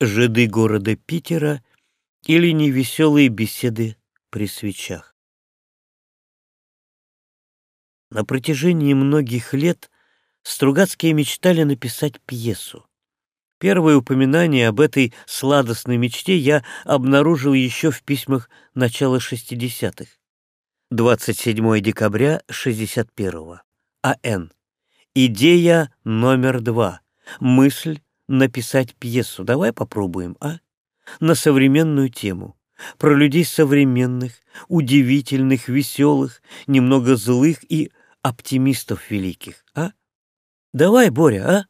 жиды города Питера или невеселые беседы при свечах. На протяжении многих лет Стругацкие мечтали написать пьесу. Первое упоминание об этой сладостной мечте я обнаружил еще в письмах начала 60-х. 27 декабря 61-го. А.Н. Идея номер два. Мысль написать пьесу. Давай попробуем, а? На современную тему. Про людей современных, удивительных, веселых, немного злых и оптимистов великих, а? Давай, Боря, а?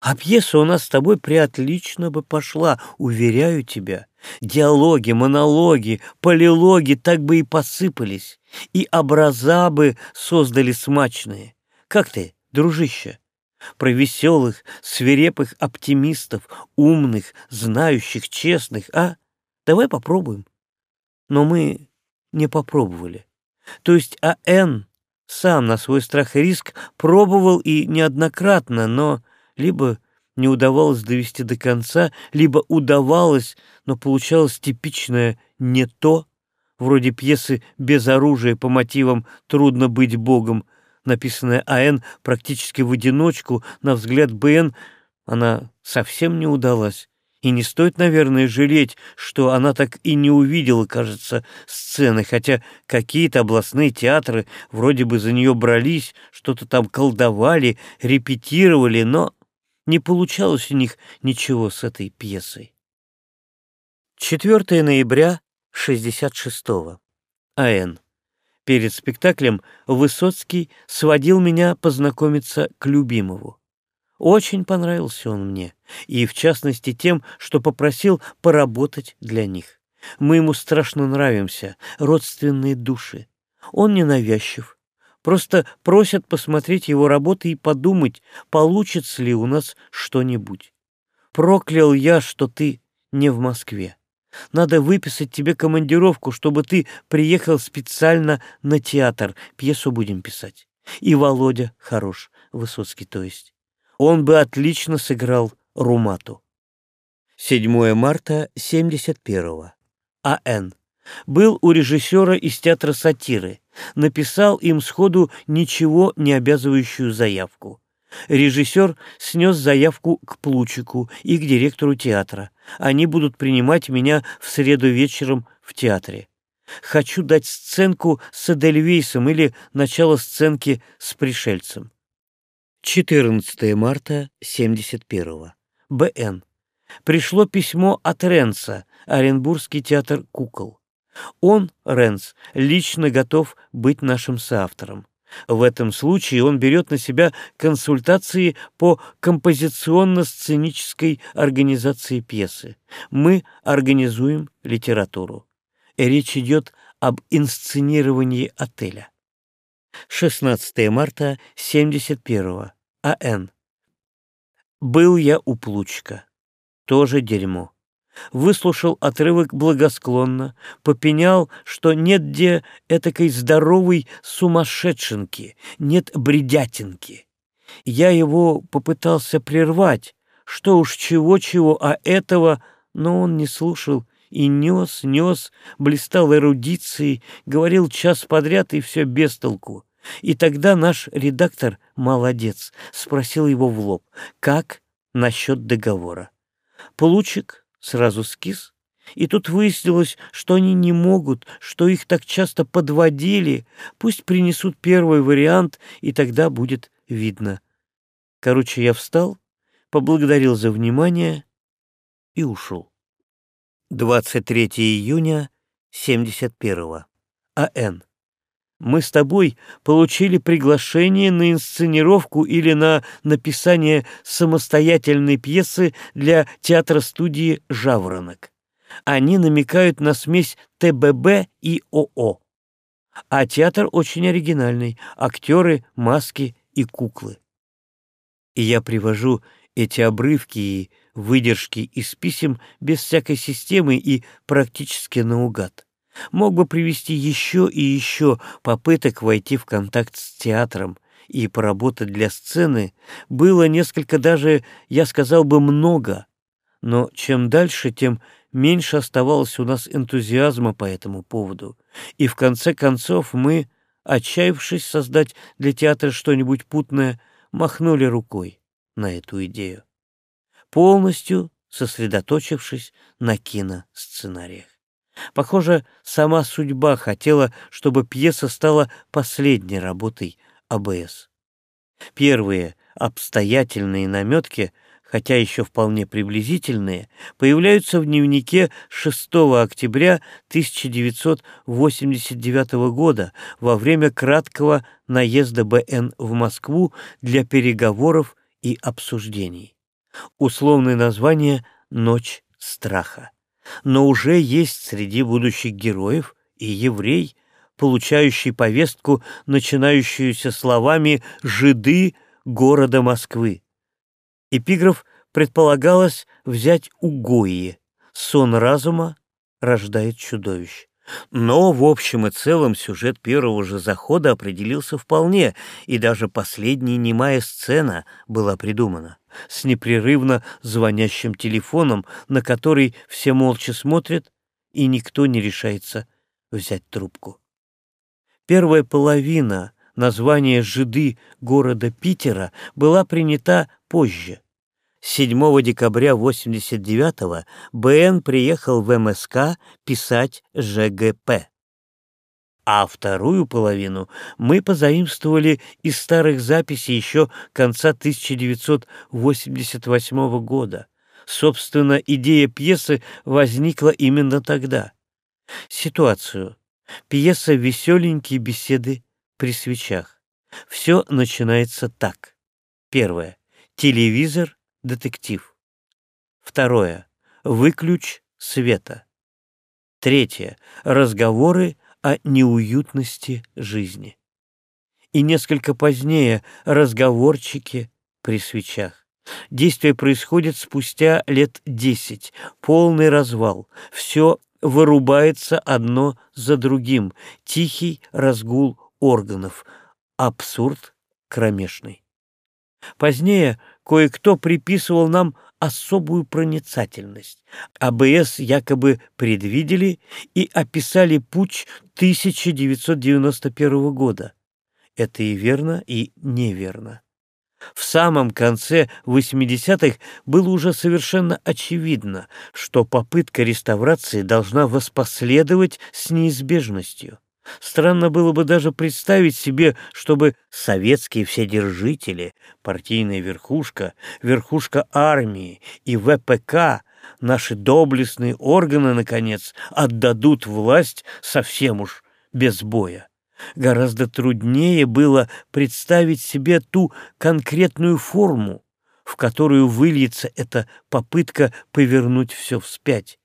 А пьеса у нас с тобой приотлично бы пошла, уверяю тебя. Диалоги, монологи, полилоги так бы и посыпались, и образа бы создали смачные. Как ты, дружище? Про веселых, свирепых оптимистов, умных, знающих, честных, а? Давай попробуем. Но мы не попробовали. То есть А.Н. сам на свой страх и риск пробовал и неоднократно, но либо не удавалось довести до конца, либо удавалось, но получалось типичное «не то», вроде пьесы «Без оружия» по мотивам «Трудно быть богом», написанная А.Н. практически в одиночку, на взгляд Б.Н. она совсем не удалась. И не стоит, наверное, жалеть, что она так и не увидела, кажется, сцены, хотя какие-то областные театры вроде бы за нее брались, что-то там колдовали, репетировали, но не получалось у них ничего с этой пьесой. 4 ноября 66-го. А.Н. Перед спектаклем Высоцкий сводил меня познакомиться к Любимову. Очень понравился он мне, и в частности тем, что попросил поработать для них. Мы ему страшно нравимся, родственные души. Он ненавязчив, просто просят посмотреть его работы и подумать, получится ли у нас что-нибудь. Проклял я, что ты не в Москве. Надо выписать тебе командировку, чтобы ты приехал специально на театр. Пьесу будем писать. И Володя хорош, Высоцкий то есть. Он бы отлично сыграл Румату. 7 марта 71-го. А.Н. Был у режиссера из театра сатиры. Написал им сходу ничего не обязывающую заявку. Режиссер снес заявку к Плучику и к директору театра. Они будут принимать меня в среду вечером в театре. Хочу дать сценку с Эдельвейсом или начало сценки с пришельцем. 14 марта 71 Б.Н. Пришло письмо от Ренса, Оренбургский театр кукол. Он, Ренс, лично готов быть нашим соавтором. В этом случае он берет на себя консультации по композиционно-сценической организации пьесы. Мы организуем литературу. Речь идет об инсценировании отеля. 16 марта 71 А.Н. Был я у Плучка. Тоже дерьмо выслушал отрывок благосклонно, попенял, что нет где этакой здоровой сумасшедшенки, нет бредятинки. Я его попытался прервать, что уж чего-чего, а этого, но он не слушал и нес, нес, блистал эрудицией, говорил час подряд и все без толку. И тогда наш редактор, молодец, спросил его в лоб, как насчет договора. Получик сразу скис. И тут выяснилось, что они не могут, что их так часто подводили. Пусть принесут первый вариант, и тогда будет видно. Короче, я встал, поблагодарил за внимание и ушел. 23 июня 71-го. А.Н мы с тобой получили приглашение на инсценировку или на написание самостоятельной пьесы для театра-студии «Жаворонок». Они намекают на смесь ТББ и ОО. А театр очень оригинальный, актеры, маски и куклы. И я привожу эти обрывки и выдержки из писем без всякой системы и практически наугад. Мог бы привести еще и еще попыток войти в контакт с театром и поработать для сцены. Было несколько даже, я сказал бы, много. Но чем дальше, тем меньше оставалось у нас энтузиазма по этому поводу. И в конце концов мы, отчаявшись создать для театра что-нибудь путное, махнули рукой на эту идею, полностью сосредоточившись на киносценариях. Похоже, сама судьба хотела, чтобы пьеса стала последней работой АБС. Первые обстоятельные наметки, хотя еще вполне приблизительные, появляются в дневнике 6 октября 1989 года во время краткого наезда БН в Москву для переговоров и обсуждений. Условное название «Ночь страха». Но уже есть среди будущих героев и еврей, получающий повестку, начинающуюся словами «жиды города Москвы». Эпиграф предполагалось взять у «Сон разума рождает чудовищ». Но в общем и целом сюжет первого же захода определился вполне, и даже последняя немая сцена была придумана с непрерывно звонящим телефоном, на который все молча смотрят, и никто не решается взять трубку. Первая половина названия «Жиды» города Питера была принята позже. 7 декабря 89-го БН приехал в МСК писать ЖГП а вторую половину мы позаимствовали из старых записей еще конца 1988 года. Собственно, идея пьесы возникла именно тогда. Ситуацию. Пьеса «Веселенькие беседы при свечах». Все начинается так. Первое. Телевизор, детектив. Второе. Выключ света. Третье. Разговоры о неуютности жизни. И несколько позднее разговорчики при свечах. Действие происходит спустя лет десять, полный развал, все вырубается одно за другим, тихий разгул органов, абсурд кромешный. Позднее кое-кто приписывал нам особую проницательность. АБС якобы предвидели и описали путь 1991 года. Это и верно, и неверно. В самом конце 80-х было уже совершенно очевидно, что попытка реставрации должна воспоследовать с неизбежностью. Странно было бы даже представить себе, чтобы советские вседержители, партийная верхушка, верхушка армии и ВПК, наши доблестные органы, наконец, отдадут власть совсем уж без боя. Гораздо труднее было представить себе ту конкретную форму, в которую выльется эта попытка повернуть все вспять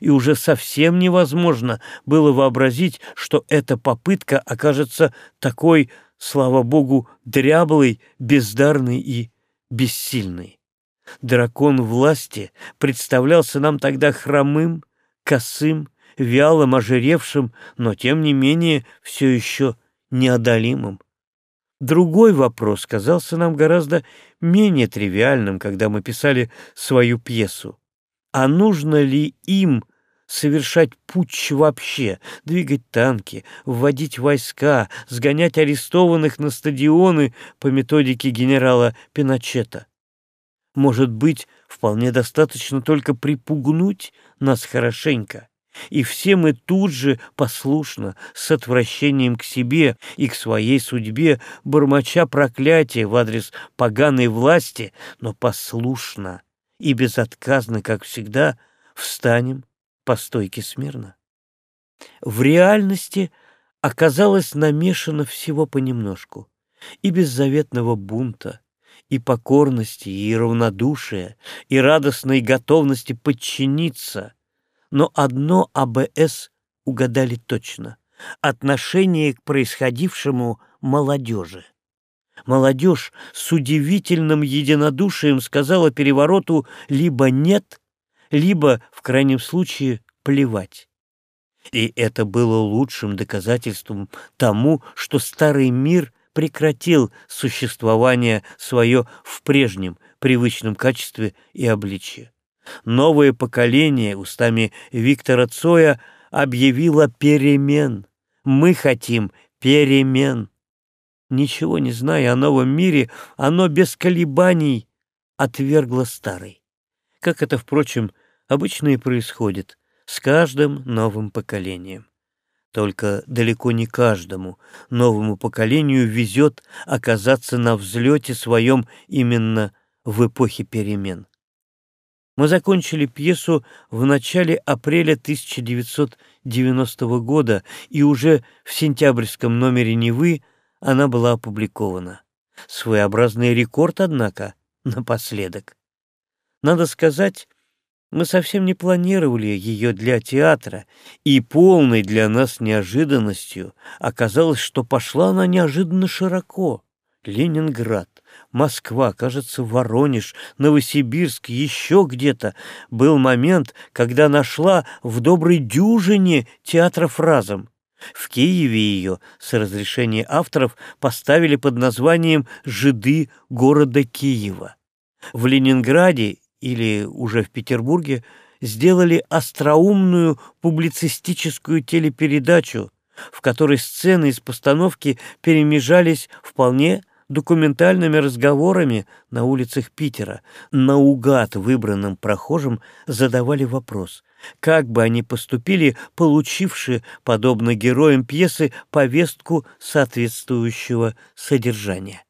и уже совсем невозможно было вообразить, что эта попытка окажется такой, слава богу, дряблой, бездарной и бессильной. Дракон власти представлялся нам тогда хромым, косым, вялым, ожиревшим, но тем не менее все еще неодолимым. Другой вопрос казался нам гораздо менее тривиальным, когда мы писали свою пьесу а нужно ли им совершать путч вообще, двигать танки, вводить войска, сгонять арестованных на стадионы по методике генерала Пиночета. Может быть, вполне достаточно только припугнуть нас хорошенько, и все мы тут же послушно, с отвращением к себе и к своей судьбе, бормоча проклятия в адрес поганой власти, но послушно и безотказно, как всегда, встанем по стойке смирно. В реальности оказалось намешано всего понемножку, и беззаветного бунта, и покорности, и равнодушия, и радостной готовности подчиниться. Но одно АБС угадали точно — отношение к происходившему молодежи. Молодежь с удивительным единодушием сказала перевороту либо «нет», либо, в крайнем случае, плевать. И это было лучшим доказательством тому, что старый мир прекратил существование свое в прежнем привычном качестве и обличье. Новое поколение устами Виктора Цоя объявило перемен. Мы хотим перемен. Ничего не зная о новом мире, оно без колебаний отвергло старый. Как это, впрочем, обычно и происходит с каждым новым поколением. Только далеко не каждому новому поколению везет оказаться на взлете своем именно в эпохе перемен. Мы закончили пьесу в начале апреля 1990 года, и уже в сентябрьском номере «Невы» она была опубликована. Своеобразный рекорд, однако, напоследок. Надо сказать, мы совсем не планировали ее для театра, и полной для нас неожиданностью оказалось, что пошла она неожиданно широко. Ленинград, Москва, кажется, Воронеж, Новосибирск, еще где-то. Был момент, когда нашла в доброй дюжине театров разом. В Киеве ее, с разрешения авторов, поставили под названием «Жиды города Киева». В Ленинграде или уже в Петербурге сделали остроумную публицистическую телепередачу, в которой сцены из постановки перемежались вполне документальными разговорами на улицах Питера. Наугад выбранным прохожим задавали вопрос, как бы они поступили, получившие, подобно героям пьесы, повестку соответствующего содержания.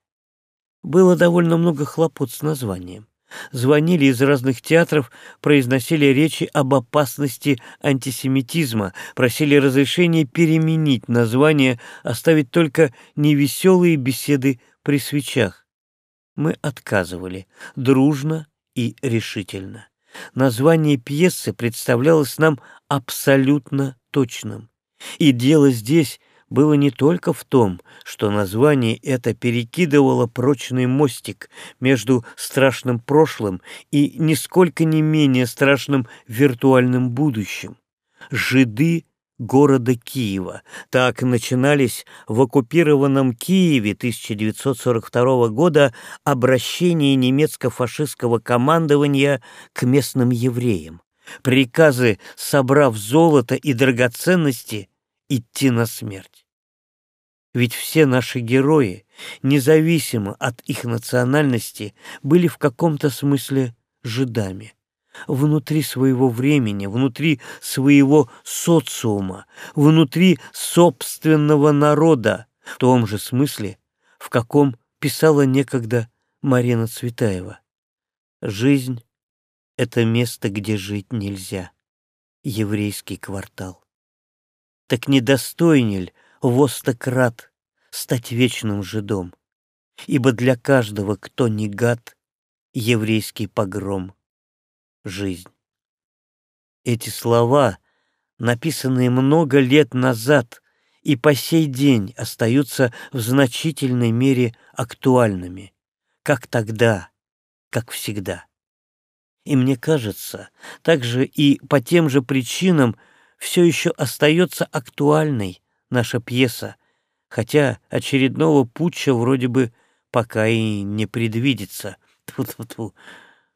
Было довольно много хлопот с названием звонили из разных театров, произносили речи об опасности антисемитизма, просили разрешения переменить название, оставить только невеселые беседы при свечах. Мы отказывали, дружно и решительно. Название пьесы представлялось нам абсолютно точным. И дело здесь было не только в том, что название это перекидывало прочный мостик между страшным прошлым и нисколько не менее страшным виртуальным будущим. Жиды города Киева. Так начинались в оккупированном Киеве 1942 года обращения немецко-фашистского командования к местным евреям. Приказы, собрав золото и драгоценности, идти на смерть. Ведь все наши герои, независимо от их национальности, были в каком-то смысле жидами. Внутри своего времени, внутри своего социума, внутри собственного народа, в том же смысле, в каком писала некогда Марина Цветаева. Жизнь — это место, где жить нельзя. Еврейский квартал так недостойнель востократ стать вечным жидом, ибо для каждого, кто не гад, еврейский погром — жизнь. Эти слова, написанные много лет назад и по сей день остаются в значительной мере актуальными, как тогда, как всегда. И мне кажется, также и по тем же причинам, все еще остается актуальной наша пьеса, хотя очередного путча вроде бы пока и не предвидится. Тьфу-тьфу-тьфу,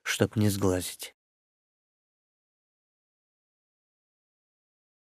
чтоб не сглазить.